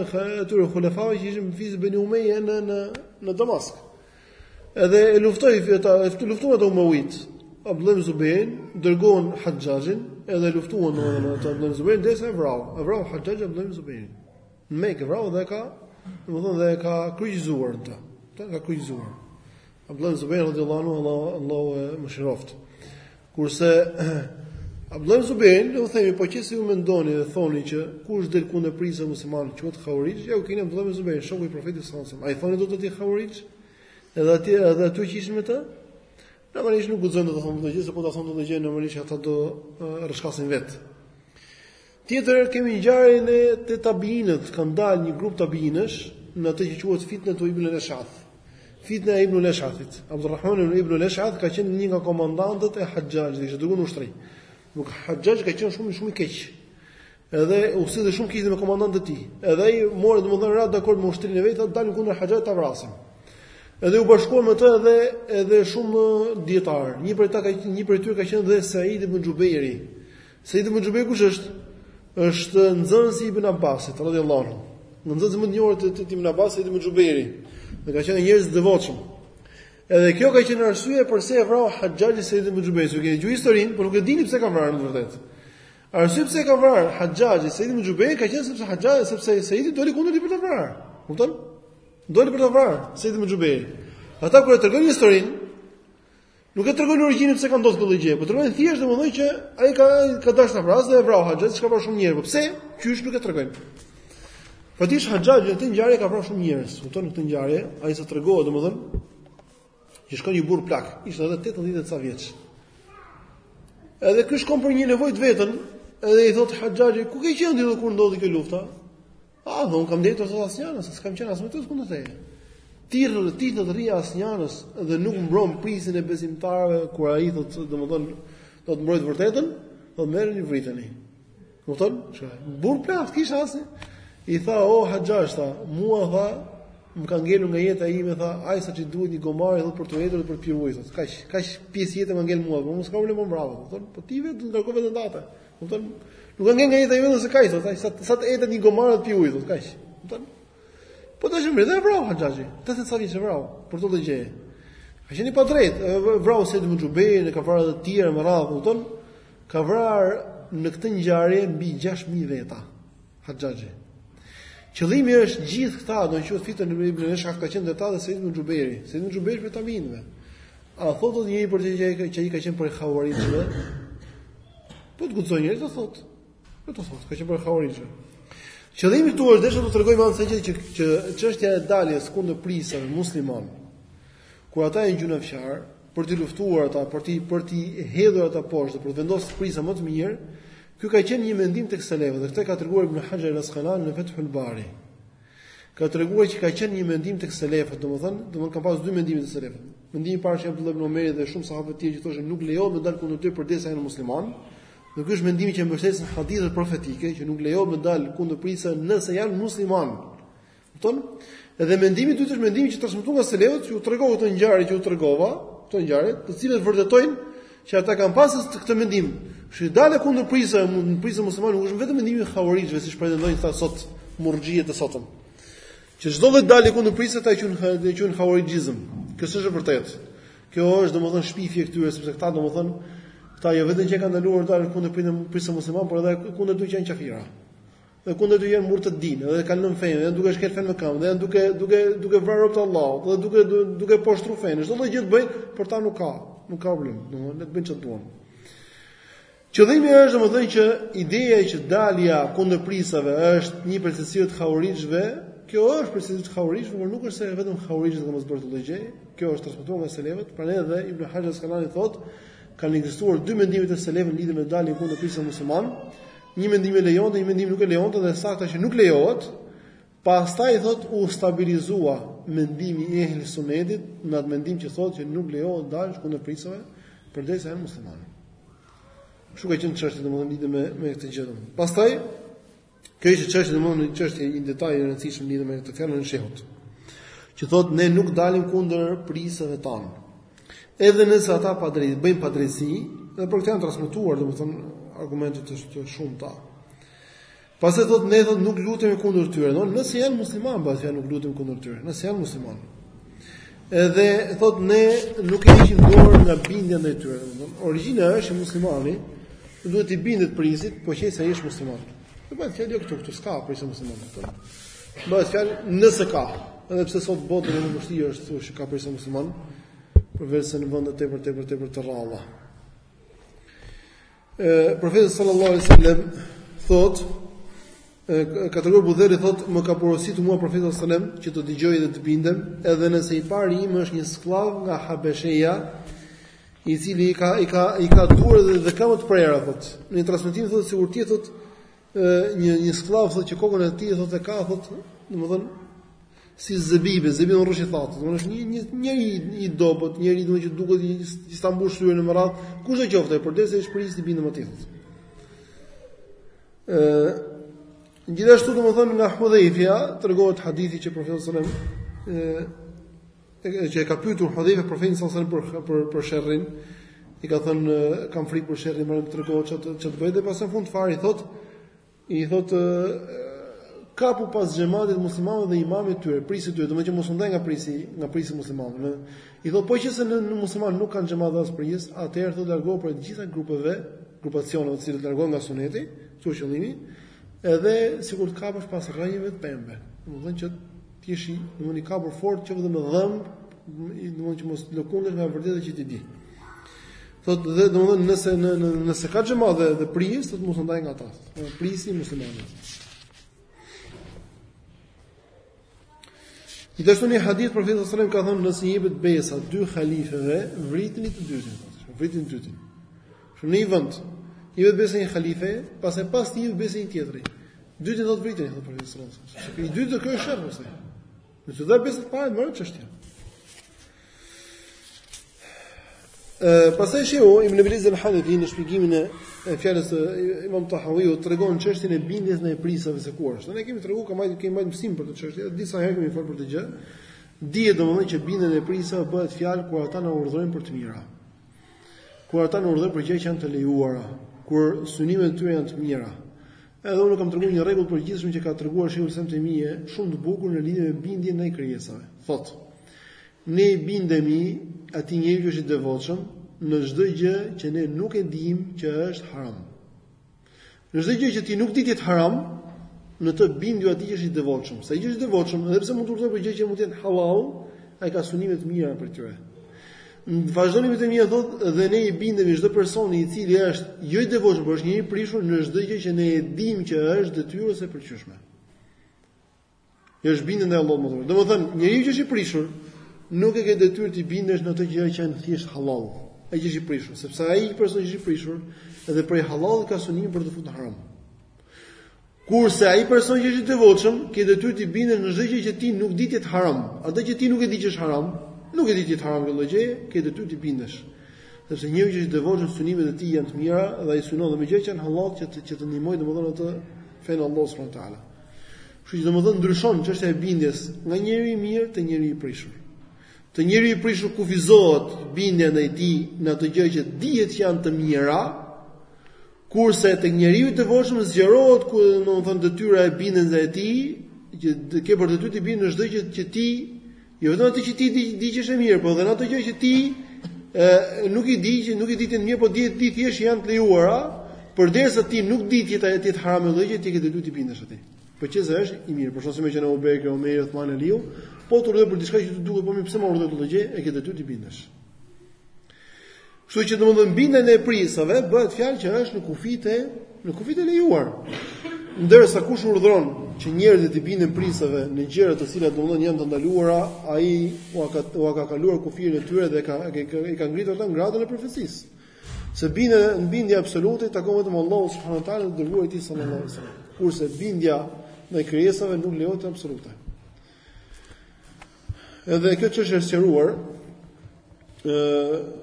atyre hulefave që ishin fis Beni Umeje në në në Damask. Edhe e luftoi ata, e luftuan ata Umeuit Abdullah ibn Zubejrin, dërgon Haxhaxhin, edhe e luftuan domethënë ata Abdullah ibn Zubejrin derisa e vrau. E vrau Haxhaxhi Abdullah ibn Zubejrin. Në Mekë e vrau dhe e ka, domethënë, dhe e ka kryqëzuar atë. Atë e ka kryqëzuar. Abdullah ibn Zubejrin radhiyallahu anhu Allahu Allahu e mëshiroftë. Kurse Abdullah ibn Zubejrin, ne u themi, po qe se ju mendoni dhe thoni që kush del kundër prijësit musliman quhet Khaurij, ja ku e keni Abdullah ibn Zubejrin, shoku i profetit sallallahu alajhi wasallam. A i thoni dot atij hauarixh? Edhe atyre edhe atyre që ishin me të? Normalisht nuk guxojnë ta thonë këtë gjë, sepse po ta thonë këtë gjë normalisht ata do rrëshkasin vetë. Tjetër kemi ngjarjen e te tabiinët, kanë dalë një grup tabiinësh në atë që quhet fitne të Ibn al-Esh'ath. Fitne e Ibn al-Esh'athit. Abdurrahman ibn Ibn al-Esh'ath ka qenë një nga komandantët e Haxhaxhit, e kishte dërguar në ushtri. Po Haxhaxhi ka qenë shumë shumë i keq. Edhe u sillte shumë keq me komandantët e tij. Edhe ai mori domethënë ra dakord me ushtrinë e vet, që të dalin kundër Haxhaxhit ta vrasin. Edhe u bashkuan me të edhe edhe shumë dijetarë. Një prej ta ka një prej tyre ka qenë dhe Said ibn Xhubejri. Seid ibn Xhubejri kush është? Është nxënësi i Ibn Abbasit radhiyallahu anhu. Nga nxënësit më të njohur të Ibn Abbasit Seid ibn Xhubejri. Dhe ka qenë nga njerëzit të devotshëm. Edhe kjo ka qenë arsyeja përse e vrau Haxhaxhi Seid ibn Xhubejrin. Ju e keni dëgjuar historinë, por nuk e dini pse e ka vrarë në vërtetë. Arsyeja pse e ka vrarë Haxhaxhi Seid ibn Xhubejrin ka qenë sepse Haxhaxhi sepse Seidi doli kundër tij për ta vrarë. Kupton? Doli për ta vrarë Seid ibn Xhubejri. Ata kur e tregojnë historinë, Nuk e tregojnë origjinën pse ka ndodhur kjo gjë, por tregojnë thjesht domethënë që ai ka ka dashur ta vrasë dhe e vrau Haxhaxhi, se ka vrarë shumë njerëz. Po pse? Këtë nuk e tregojnë. Po dihet Haxhaxhi në këtë ngjarje ka vrarë shumë njerëz. Kupton, në këtë ngjarje, aq sa tregohet domethënë që shkon një burr plak, ishte edhe 80 e ca vjeç. Edhe ky shkon për një nevojë të vetën, edhe i thotë Haxhaxhi, ku ke qenë ti kur ndodhi kjo lufta? Ah, dhe unë kam ndejtur thotë asnjanës, s'kam qenë as me të as kundër teje. Ti rri dhe ti të të rrish asnjanës dhe nuk mbron prijësin e besimtarëve kur ai thotë, domethënë, do të mbrojë të vërtetën, thotë merreni vriteni. Domethënë, që, burrë plak, ky plaku, i tha, o, oh, Haxhaxh, tha, mua, tha, më ka ngelur nga jeta ime, tha, aq sa ç'i duhet një gomari, thotë, për t'u etur dhe për të pirë ujë, thotë, kaq, kaq pjesë jetë më ka ngel mua, po më s'ka problem, më vrave, thotë, po ti vetë, ndërkove dhe ndate, Kupton? Nuk ka ngel nga jeta veçse kaq thotë, aq sa sa të etet një gomar të pi ujë thotë kaq. Kupton? Po dhe atë e vrau Haxhaxhi, 80 e ca vjeç e vrau për këtë gjë. Ka qenë i padrejtë, vrau Seid ibn Xhubejrin, ka vrarë dhe të tjerë me radhë, kupton? Ka vrarë në këtë ngjarje mbi 6000 veta. Haxhaxhi. Qëllimi është gjithë këta, do të thotë fitnen e Ibn Eshathit ka qenë te ta edhe Said ibn Xhuberi, Said ibn Xhuberi prej tabiinëve. A thotë dot njeri për të që ai që ai ka qenë për Khawarijve? Po të guxon njeri të thotë. Po të thotë, ka qenë për Khawarijve. Qëllimi këtu është deshëm të tregojmë ne se që që çështja e daljes kundër prisave musliman Kur ata janë gjynahqarë, për t'i luftuar ata, për t'i për t'i hedhur ata poshtë dhe për të vendosur prisa më të mirë, ky ka qenë një mendim tek selefët dhe këtë ka treguar Ibn Hajar al-Asqalani në Fathul Bari. Ka treguar që ka qenë një mendim tek selefët, domethënë, domethënë kanë pas dy mendime të selefëve. Mendimi i parë është Abdullah ibn Omeri dhe shumë sahabë të tjerë që thoshin nuk lejohet të dalësh kundër tyre përderisa janë muslimanë. Dhe ky është mendimi që mbështesin hadithet profetike që nuk lejohet të dalësh kundër prisave nëse janë muslimanë. Kupton? Edhe mendimi i dytë është mendimi që transmetohet nga selefët, që u tregova këto ngjarje që u tregova, këto ngjarje, të cilat vërtetojnë që ata kanë pasur këtë mendim. Kështu dalja kundër prisave, prisave muslimanë nuk është vetëm mendimi i havarixhëve, siç pretendojnë këta sot murxhiet e sotëm. Që çdo lloj dalje kundër prisave ata që e quajnë havarixhizëm. Kjo s'është e vërtetë. Kjo është domethënë shpifje e këtyre sepse këta domethënë këta jo vetëm që kanë ndaluar daljen kundër prisave muslimanë, por edhe kundër atyre që janë kafira. dhe kundër atyre që janë murtedin dhe kanë lënë fenë dhe duke shkel fenë me këmbë dhe janë duke duke duke vrarë robt e Allahut dhe duke duke poshtru fenë çdo lloj gjë të bëjnë për ta nuk ka nuk ka problem domthonë le të bëjnë çfarë të duan Qëllimi është domethënë që ideja që dalja kundër prisave është një prej cilësive të havarixhëve, kjo është prej cilësive të havarixhëve, por nuk është se vetëm havarixhët që mbështesin këtë gjë, kjo është transmetuar nga selefët, prandaj edhe Ibn Hajar Askalani thotë kanë ekzistuar dy mendime të selefëve lidhur me daljen kundër prisave musliman, Një mendim e lejon dhe një mendim nuk e lejon dhe e saktë që nuk lejohet. Pastaj thot u stabilizua mendimi i ehli sunetit në atë mendim që thotë që nuk lejohet të dalësh kundër prisave përderisa janë muslimanë. Kështu ka qenë çështja domethënë lidhur me me këtë gjë. Pastaj kjo ishte çështja domethënë një çështje një detaj i rëndësishëm lidhur me këtë fjalën e shehut. Që thotë ne nuk dalim kundër prisave tanë. Edhe nëse ata padrejt bëjnë padrejtësi, dhe për këtë janë transmetuar, domethënë argumente të, të shumta. Pastaj thotë ne thotë nuk lutemi kundër tyre, domethënë nëse janë muslimanë, pasi ja nuk lutemi kundër tyre, nëse janë muslimanë. Edhe thotë ne nuk heqim dorë nga bindja ndaj tyre, domethënë origjina është muslimani, duhet t'i bindet prisit, po qe se ai është musliman. Do bëhet fjalë jo këtu, këtu s'ka prijës musliman. Bëhet fjalë nëse ka, edhe pse sot bota më vështirë është të thuash ka prijës musliman, përveçse në vende tepër tepër tepër të rralla. Ë profeti sallallahu alaihi wasallam thot ka treguar Ebu Dherri thot më ka porositur mua profeti sallallahu alaihi wasallam që të dëgjoj dhe të bindem, edhe nëse i pari im është një skllav nga Habesheja, i cili i ka i ka i ka duart dhe, dhe këmbët të prera thot. Në transmetim thot sikur ti thot një një skllav thotë që kokën e tij thotë e ka thotë, domethënë si zebibe, zebibe rrush i thatë. Domethënë është një njeri i dobët, njeri domethënë që duket që s'ta mbush syrin në radh, kush do qoftë, përderisa është prijësi bindemi atij. Ë Gjithashtu domethënë nga Hudhaifia tregohet hadithi që profeti sallallahu alajhi wasallam që e ka pyetur Hudhaifa profetin sallallahu alajhi wasallam për për për sherrin, i ka thënë kam frikë për sherrin, më trego ç'të ç'të bëj dhe pas në fund fare i thotë i thotë kapu pas xhematit të muslimanëve dhe imamit të tyre, prijësit të tyre, domethënë që mos u ndaj nga prijësi, nga prijësi i muslimanëve. I thotë po në qoftë se, muslimanët nuk kanë xhemat as prijës, atëherë thotë largohu prej të gjitha grupeve, grupacioneve të cilët largohen nga suneti, është qëllimi, edhe sikur të kapesh pas rrënjëve të pemëve. Domethënë që Të jesh i, domthonë i kapur fort që me dhëmbë, domthonë që mos lëkundesh nga e vërteta që ti di. Thot dhe domthonë nëse në, në, nëse ka xhemat dhe dhe prijës, thot mos u ndaj nga ata. Prijësi i muslimanëve. Gjithashtu në një hadith profeti sallallahu alajhi wasallam ka thënë nëse u jepet besa dy halifeve, vritni të dytin, vritni të dytin. Në një vend, i jepet besa një halifeje, pastaj pas tij i jepet besa një tjetri. Të dytin do ta vrisni, thotë profeti sallallahu alajhi wasallam. Sepse i dyti do ky është sherr pastaj. Me t'i dhënë besën të parit mbaron çështja. Ë pastaj shehu Ibn Abil Izz al-Hanafi në shpjegimin e fjalës së Imam Tahawiut tregon çështjen e bindjes ndaj prijësave se ku është. Ne kemi treguar kam marrë kemi marrë mësim për këtë çështje, disa herë kemi folur për këtë gjë. Dihet domethënë që bindjen ndaj prijësave bëhet fjalë kur ata na urdhërojnë për të mira. Kur ata na urdhërojnë për gjëra që janë të lejuara, kur synimet e tyre janë të mira. Edhe unë kam treguar një rregull të përgjithshëm që ka treguar Sheikhul Islam Ibn Tejmije, shumë të bukur në lidhje me bindjen ndaj krijesave. Thotë: Ne i bindemi atij njeriu që është i devotshëm në çdo gjë që ne nuk e dimë që është haram. Në çdo gjë që ti nuk di të jetë haram, në të bindju atij që është i devotshëm. Se ai që është i devotshëm, edhe pse mund të urdhërojë për gjë që mund të jetë halal, ai ka synime të mira prej tyre. Ka synime të mira thotë dhe ne i bindemi çdo personi i cili është jo i devotshëm, por është njeri i prishur në çdo gjë që ne e dimë që është detyrë ose e pëlqyeshme. Që është bindje ndaj Allahut domethënë. Domethënë, njeriu që është i prishur nuk e ke detyrë t'i bindesh në ato gjëra që janë thjesht hallall. Ai që është i prishur, sepse ai person që është i prishur edhe prej hallallit ka synim për të futur në haram. Kurse ai person që është i devotshëm, ke detyrë t'i bindesh në çdo gjë që ti nuk di të jetë haram. Atë që ti nuk e di që është haram, nuk e di të jetë haram këtë gjë, ke detyrë t'i bindesh. Sepse njeriu që është i devotshëm synimet e tij janë të mira dhe ai synon edhe me gjëra që janë hallall që të që të ndihmojë domethënë atë fenë e Allahut subhanahu wa taala. Kështu që domethënë ndryshon çështja e bindjes nga njeriu i mirë te njeriu i prishur. Te njeriu i prishur kufizohet bindja ndaj tij në ato gjëra që dihet që janë të mira, kurse tek njeriu i devotshëm zgjerohet ku domethënë detyra e bindjes ndaj tij, që ke për detyrë t'i bindesh në çdo gjë që ti Jo vetëm atë që ti di, di që është e mirë, por edhe në ato gjëra që ti ë nuk i di, që nuk i di të jenë të mira, por di ti thjesht janë të lejuara, përderisa ti nuk di ti të jetë haram një lloj gjëje ti e ke detyrë t'i bindesh atij. Po qe se është i mirë, për shkak se me qenë Ebu Bekr, Omer, Uthman Aliu, po të urdhëroi për diçka që të duket po mirë, pse ma urdhëroi këtë lloj gjëje, e ke detyrë t'i bindesh. Kështu që domethënë bindja e prijësave bëhet fjalë që është në kufijtë e në kufijtë e lejuar. Ndërsa kush urdhëron që njerëzit t'i binden prijësave në gjëra të cilat domethënë janë të ndaluara, ai ua ka ua ka kaluar kufirin e tyre dhe i ka, i ka ngritur ata në gradën e profecisë. Se bindja bindja absolute i takon vetëm Allahut subhanahu wa taala dhe të dërguarit të tij sallallahu alaihi wasallam. Kurse bindja ndaj krijesave nuk lejohet të jetë absolute. Edhe kjo çështje është sqaruar. ë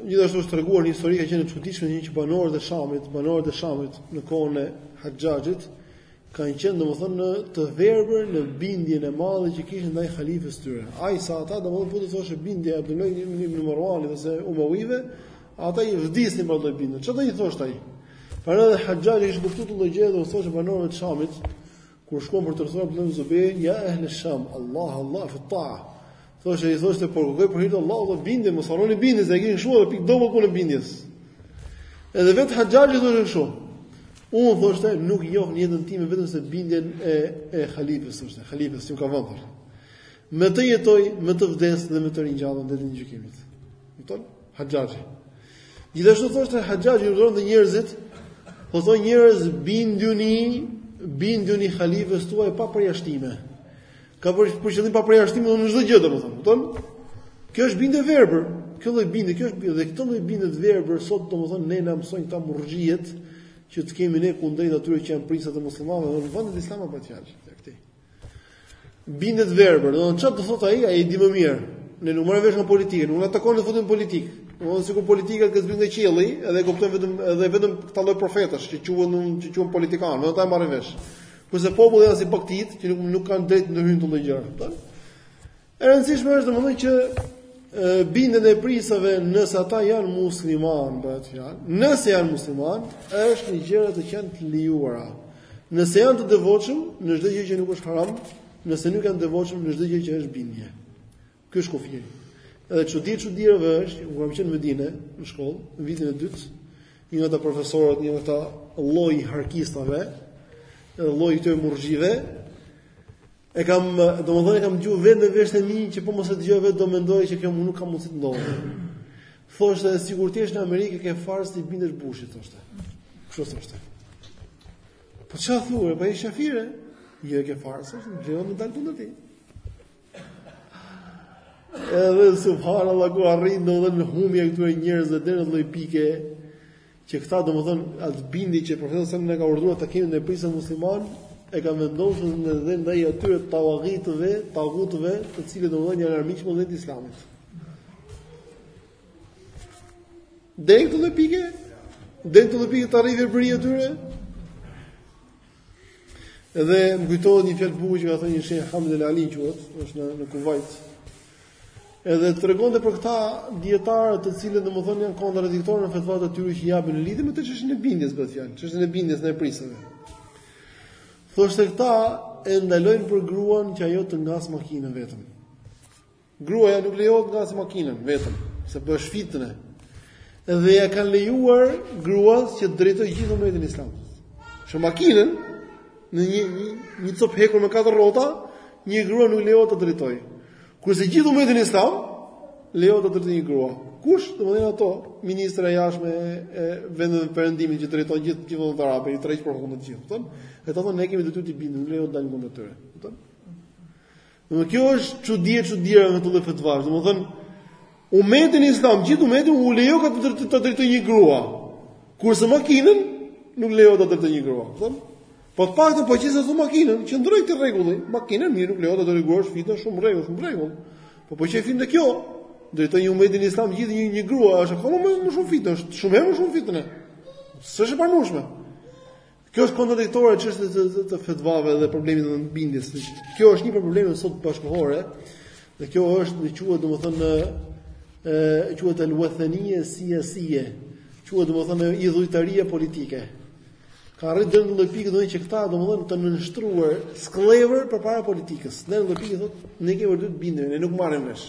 Gjithashtu është treguar një histori që qe e çuditshme një që banorët e Shamit, banorët e Shamit në kohën e Haxhaxhit kanë qenë domethënë të verbër në bindjen e madhe që kishin ndaj halifes tyre. Aq sa ata domethënë po të thoshe bindja e Abdulmelik ibn Mervanit ose Umevive, ata i vdisnin për atë lloj bindje. Çfarë do i thoshte ai? Prandaj edhe Haxhaxhi e kishte kuptuar këtë lloj gjëje dhe u thoshte banorëve të Shamit, Kur shkon për të rrethuar Abdullah ibn Zubejrin, ja ehl sham Allah Allah fi ta'a. Thoshte i thoshte po ju kujtoj për hir të Allahut dhe bindje, mos harroni bindjen, se e keni shumë pikë domethënë punën e bindjes. Edhe vetë Haxhaxhi thoshte kështu. Unë thoshte nuk njoh në jetën time vetëmse bindjen e e halifës, thoshte, halifës ibn Mervan. Me të jetoj, me të vdes dhe me të ringjallem ditën e gjykimit. Kupton? Haxhaxhi. Gjithashtu thoshte Haxhaxhi urdhëronte njerëzit, po o njerëz binduni, binduni halifës tuaj pa përjashtime. Ka për për qëllim pa përjashtime në çdo gjë domethënë, kupton? Kjo është bindje e verbër. Kjo lloj bindje, kjo është dhe këtë lloj bindje të verbër sot domethënë ne na mësojnë këta murxhiet që të kemi ne kundrejt atyre që janë princat e muslimanëve në vendet islame për të fjalë. Bindje të verbër, domethënë çfarë të thotë ai, ai e di më mirë. Ne nuk marrim vesh nga politika, nuk na takon të futemi në politikë. Domthonë sikur politika ka zbritur nga qielli, edhe e kuptojnë vetëm edhe vetëm këta lloj profetësh që quhen që quhen politikanë, vetëm ata e marrin vesh. Kurse populli janë si bagëtitë që nuk nuk kanë të drejtë të ndërhyjnë në këto lloj gjëra, kupton? E rëndësishme është domethënë që bindjen ndaj prijësve nëse ata janë musliman, bëhet fjalë. Nëse janë musliman, është në gjërat që janë të lejuara. Nëse janë të devotshëm, në çdo gjë që nuk është haram, nëse nuk janë të devotshëm në çdo gjë që është bindje. Ky është kufiri. Edhe çudi e çudirave është, kur kam qenë në Medinë, në shkollë, në vitin e dytë, një nga këta profesorët, një nga këta lloj harkistave, lloj të murxhive, E kam, domethënë e kam dëgjuar vetë me veshët e mi që po mos e dëgjoja vetë do mendoja që kjo nuk ka mundësi të ndodhë. Thoshte se sikur ti në Amerikë ke farz t'i bindesh Bushit thoshte. Kështu thoshte. Po çfarë thua, po ai qafir? Jo e ke farz, s'do të dalësh kundër tij. Edhe subhanallahu ku arrin domethënë në humbje e këtyre njerëzve deri në këtë lloj pike Që këta domethënë atë bindje që profeti sallallahu alajhi wasallam na ka urdhëruar ta kemi ndaj prijësve musliman, e kanë vendosur edhe ndaj atyre tawagitëve, tawagutëve, të cilët domethënë janë armiqtë e vendit, islamit. Deri në këtë lloj pike, deri në këtë lloj pike kanë arritur prej atyre. Edhe më kujtohet një fjalë e bukur që ka thënë një sheh Hamid el Ali quhet, është në në Kuvajt. Edhe tregonte për këta dietarë të cilët domethënë janë kontradiktorë në fetvat e tyre që japin në lidhje me çështjen e bindjes bëhet fjalë, çështjen e bindjes ndaj prijësve. Thoshte këta e ndalojnë për gruan që ajo të ngasë makinën vetëm. Gruaja nuk lejohet të ngasë makinën vetëm, se është fitne. Dhe ia kanë lejuar gruas që të drejtojë gjithë umetin islam. Shih makinën, në një, një, një copë hekur me katër rota, një grua nuk lejohet ta drejtojë. Kurse gjithë umetin islam, lejohet ta drejtojë një grua. Kush, domethënë ajo, ministrja e jashtme e vendeve të perëndimit që drejton gjithë gjithë botën arabe, i tërheq për hundë të gjithë. Dhe të thonë, ne kemi detyrë t'i bindemi, nuk lejohet të dalim kundër tyre. Dhe kjo është çudi e çudirave në këtë lloj fetvash. Domethënë, umetin islam, gjithë umetin u lejoka ta drejtojë një grua. Kurse makinën nuk lejohet ta drejtojë një grua. Thon, po të paktën po qesë thon makinën, qëndroi këtij rregulli. Makinën mirë nuk lejohet ta drejtojë gruaja, fitne shumë në rregull, shumë në rregull. Po po kjo fitne kjo, drejton umetin islam gjithë një një grua, është akoma më më shumë fitne, është shumë më shumë fitne. S'është e pranueshme. Kjo është kontradiktore e çështjes së të, të fetvave dhe problemit të bindjes. Kjo është një prej problemeve sot bashkëkohore. Dhe kjo është në quhet domethënë ë quhet al-wathanie siasie. Quhet domethënë idhujtaria politike. Ka arrit deri në atë lloj pike domethënë që këta domethënë të nënshtruar skllevër përpara politikës. Deri në atë lloj pike thotë ne kemi detyrë të bindemi, ne nuk marrim vesh.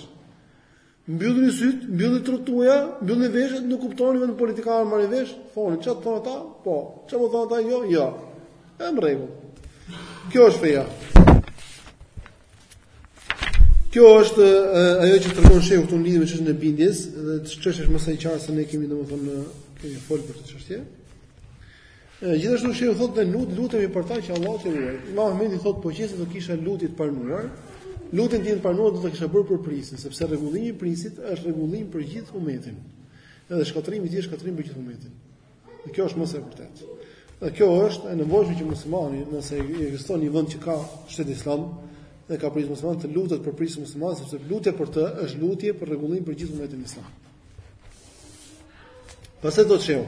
Mbyllni sytë, mbyllni trutë tuaja, mbyllni veshët, nuk kuptoni vetëm politikanët marrin vesh, thoni çfarë të thonë ata? Po, çfarë po thonë ata? Jo, jo. E në rregull. Kjo është feja. Kjo është ajo që tregon shehu këtu në lidhje me çështjen e bindjes dhe çështja është më se e qartë se ne kemi domethënë kemi fol për këtë çështje. Gjithashtu shehu thotë dhe lut, lutemi për ta që Allahu t'i ruajë. Imam Ahmedi thotë po qe se do kisha lutje të pranuar, lutjen time të pranuar do ta kisha bërë për prisin, sepse rregullimi i prisit është rregullim për gjithë umetin. Edhe shkatërrimi i tij është shkatërrim për gjithë umetin. Dhe kjo është më se e vërtetë. Dhe kjo është e nevojshme që muslimani, nëse ekziston një vend që ka shtet islam dhe ka pris musliman të lutet për prisin musliman, sepse lutja për të është lutje për rregullim për gjithë umetin islam. Pastaj thotë shehu.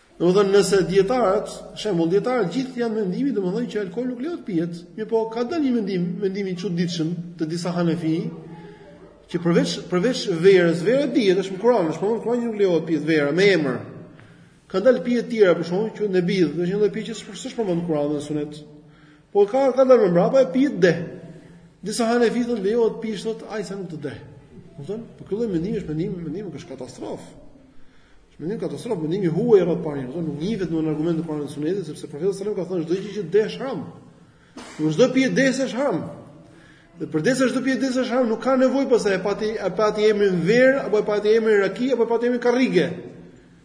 Domethënë nëse dietarët, shembull dietarët gjithë janë mendimi domethënë që alkool nuk lejohet pihet. Mirpo ka dalë një mendim, mendim i çuditshëm te disa hanefi që përveç përveç verës, vera dihet është në Kur'an, është përmendur në Kur'an, nuk lejohet pihet vera me emër. Ka dalë pije të tjera për shkakun që nebidh, është një lloj pije që s'është përmendur në Kur'an e në sunet. Po ka ka dalë më mbrapa e pihet, deh. Disa hanefi thonë lejohet pihet sot aq sa nuk të deh. Kupton? Po ky lloj mendimi është mendim, mendim që është katastrofë. Mendim katastrofë, mendim i huaj rreth parë, domethënë nuk njihet me argument të Kuranit dhe Sunetit, sepse profeti sallallahu alajhi wasallam ka thënë çdo gjë që deh është haram. Çdo pije dehëse është haram. Dhe përderisa çdo pije dehëse është haram nuk ka nevojë pastaj e pati e pati emrin verë apo e pati emrin raki apo e pati emrin karrige.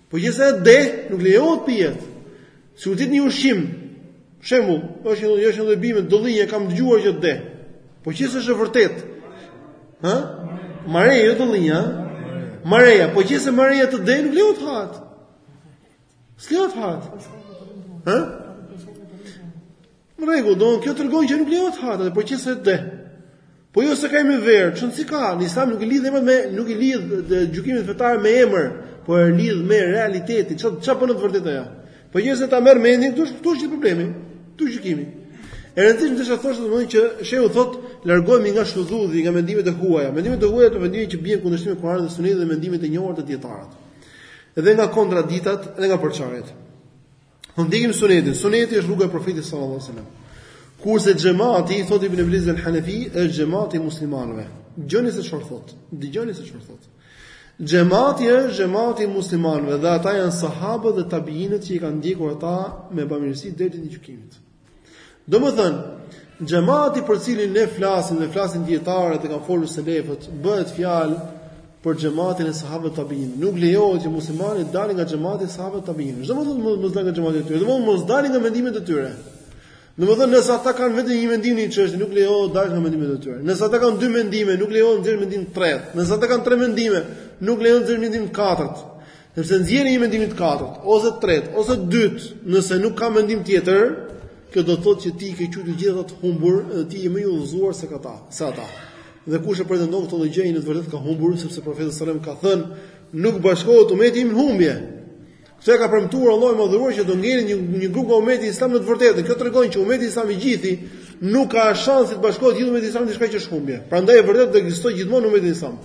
Po qe se ajo deh nuk lejohet pihet. Sikur të jetë një ushqim. Për shembull, është një është një lloj bime, dëllinja, kam dëgjuar që të deh. Po qe se është e vërtetë. Hë? Mareja, jo dëllinja. Mareja, po qe se mareja të deh nuk lejohet hahet. S'lejohet hahet. Hë? Në rregull, domethënë kjo tregon që nuk lejohet hahet, po qe se të. Po jo se ka emrin verë, ç'rëndësi ka, në Islam nuk i lidh emrat me nuk i lidh gjykimin fetar me emër, po e lidh me realitetin. Ça, ça bën në të vërtetë ajo. Po qe se ta merr mendjen, kush kush është problemi? Tu gjykimi. E rëndësishme është të thosh domethënë që shehu thot largohemi nga shudhudhi, nga mendimet e huaja. Mendimet e huaja ato mendime që bien në kundërshtim me Kur'anin dhe Sunetin dhe mendimet e njohura të dietarëve. Dhe nga kontradiktat dhe nga përçarjet. Po ndjekim sunetin. Suneti është rruga e profetit sallallahu alajhi wasallam. Kurse xhamati, thot Ibn Ebil-Iz al-Hanafi, është xhamati i muslimanëve. Dgjoni se çfarë thot. Dgjoni se çfarë thot. Xhamati është xhamati i muslimanëve dhe ata janë sahabët dhe tabiinët që i kanë ndjekur ata me bamirësi deri në ditën e gjykimit Domethënë, xhamati për cilin ne flasim dhe flasin dietarët dhe kanë folur selefët, bëhet fjalë për xhamatin e sahabëve tabiin. Nuk lejohet që muslimani të dalë nga xhamati i sahabëve tabiin. Ç'do me thënë mos dalë nga xhamati i tyre, domethënë mos dalë nga mendimet e tyre. Domethënë, nëse ata kanë vetëm një mendim në një çështje, nuk lejohet të dalë nga mendimet e tyre. Nëse ata kanë dy mendime, nuk lejohet të nxjerrë mendim të tretë. Nëse ata kanë tre mendime, nuk lejohet të nxjerrë mendim të katërt. Sepse nxjerrja e një mendimi të katërt, ose të tretë, ose të dytë, nëse nuk ka mendim tjetër, kjo do të thotë që ti ke quajtur gjithë ata të humbur dhe ti je më i udhëzuar se ata, se ata. Dhe kush e pretendon këtë lloj gjëje në të vërtetë ka humbur, sepse profeti sallallahu alajhi wasallam ka thënë, nuk bashkohet umeti im në humbje. Këtë e ka premtuar Allahu i Madhëruar që do ngjerin një një grup nga umeti islam në të vërtetë. Kjo tregon që umeti islam i gjithi nuk ka shans të bashkohet gjithë umeti islam diçka që është humbje. Prandaj e vërteta do ekzistojë gjithmonë në umetin islam.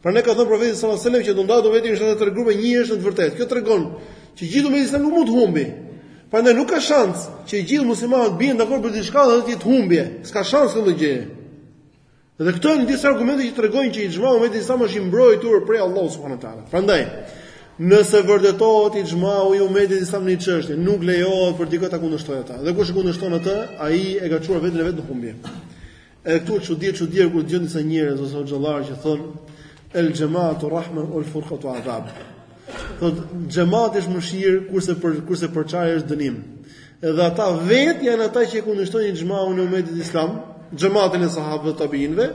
Prandaj ka thënë profeti sallallahu alajhi wasallam që do ndahet ummeti në 73 grupe, një është në të vërtetë. Kjo tregon që gjithë ummeti islam nuk mund të humbi. Prandaj nuk ka shans që gjithë muslimanët të bien dakord për diçka dhe të jetë humbje. S'ka shans kjo gjë. Dhe këto janë disa argumente që tregojnë që ixhmau i ummetit islam është i mbrojtur prej Allahut subhanuhu teala. Prandaj Nëse vërtetohet ixhmau i umetit islam në një çështje, nuk lejohet për dikë ta kundërshtojë atë. Dhe kush e kundërshton atë, ai e ka çuar veten e vet në humbje. Edhe këtu është çudi e çudirave kur dëgjon disa njerëz ose hoxhallarë që thonë el xhematu rahma uel furqatu azab. Thot xhamati është mëshirë kurse për kurse përçarja është dënim. Edhe ata vet janë ata që e kundërshtojnë ixhmaun e umetit islam, xhamatin e sahabëve tabiinëve,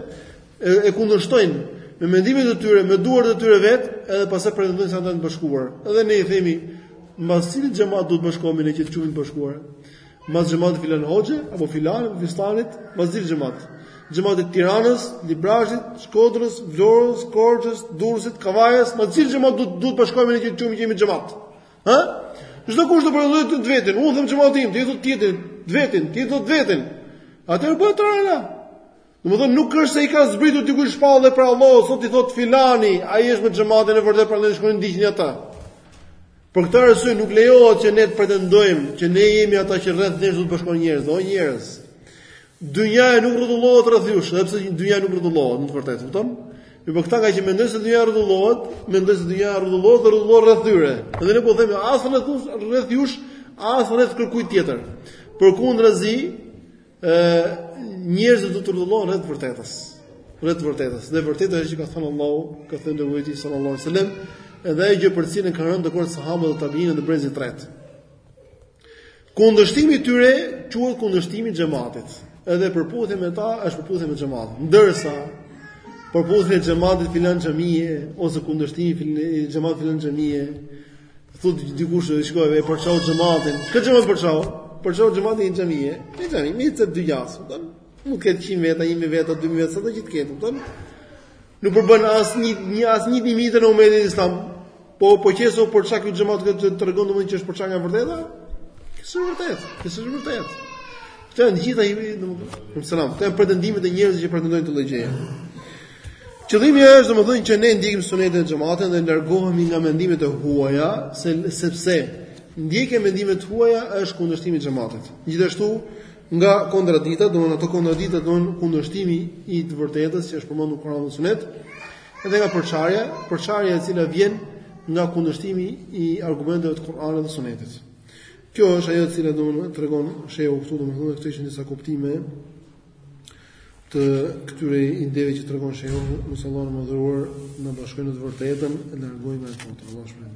e, e kundërshtojnë me mendimet e tyre, me duart e tyre vet, edhe pastaj pretendojnë se ata janë të bashkuar. Edhe ne i themi mbas cilit xhamat duhet të bashkohemi ne që të quhemi të bashkuar. Mbas xhamatit filan hoxhe apo filan fistekut mbas cilit xhamat. Xhamatit Tiranës, Librazhit, Shkodrës, Vlorës, Korçës, Durrësit, Kavajës, mbas cilit xhamat duhet duhet të bashkohemi ne që të quhemi xhamat. Hë? Çdokush do të përdoret të vetën. Unë them xhamatin tim, tjetri do thotë të vetin, tjetri do të vetin. Atëherë bëhet trala. Domethënë nuk është se i ka zbritur dikujt shpallje prej Allahut, që t'i thotë filani, ai është me xhamatin e vërtetë prandaj shkoni ndiqni ata. Për këtë arsye nuk lejohet që ne të pretendojmë që ne jemi ata që rreth nesh do të bashkohen njerëz, o njerëz. Dynjaja nuk rrotullohet rreth jush, edhe pse dynja nuk rrotullohet, në të vërtetë, kupton? Ju po këta ngaqë mendojnë se dynja rrotullohet, mendojnë se dynja rrotullohet dhe rrotullohet rreth tyre. Edhe ne po themi as rreth jush, rreth jush, as rreth kërkujt tjetër. Përkundrazi, ë njerëzit duhet të rrotullohen rreth vërtetës. Rreth vërtetës. Dhe vërteta është që ka thënë Allahu, ka thënë dërguari sallallahu alajhi wasallam, edhe ajo gjë për cilën kanë rënë dakord sahabët dhe tabiinët dhe brezi i tretë. Kundërshtimi i tyre quhet kundërshtimi i xhamatit. Edhe përputhja me ta është përputhje me xhamatin. Ndërsa përputhja e xhamatit filan xhamie ose kundërshtimi i xhamatit filan xhamie Thotë që dikush e shkoi e përçau xhamatin. Kë xhamat përçau? Përçau xhamatin e xhamisë. Në xhami, me të dy gjasë, kupton? Nuk ka 100 veta, 1000 veta, 2000 veta, sado që të ketë, kupton? Nuk përbën asnjë një as një të mijtën e umetit islam. Po po qe se u përça ky xhamat që të tregon domethënë që është përça nga e vërteta? Kjo s'është e vërtetë, kjo s'është e vërtetë. Këto janë gjitha domethënë. Selam, këto janë pretendimet e njerëzve që pretendojnë të llogjejnë. Qëllimi është domethënë që ne ndjekim sunetin e xhamatin dhe largohemi nga mendimet e huaja, se, sepse ndjekja e mendimeve të huaja është kundërshtimi i xhamatit. Gjithashtu nga kontradiktat, domethënë ato kontradiktat janë kundërshtimi i të vërtetës që është përmendur në Kur'an dhe Sunet, edhe nga përçarja, përçarja e cila vjen nga kundërshtimi i argumenteve të Kur'anit dhe Sunetit. Kjo është ajo e cila do të tregon shehu këtu domethënë këto ishin disa kuptime të këtyre ideve që tregon shehu, lusim Allahun e madhëruar na bashkojë në të vërtetën, e largojë nga e kota, Allah shpërë në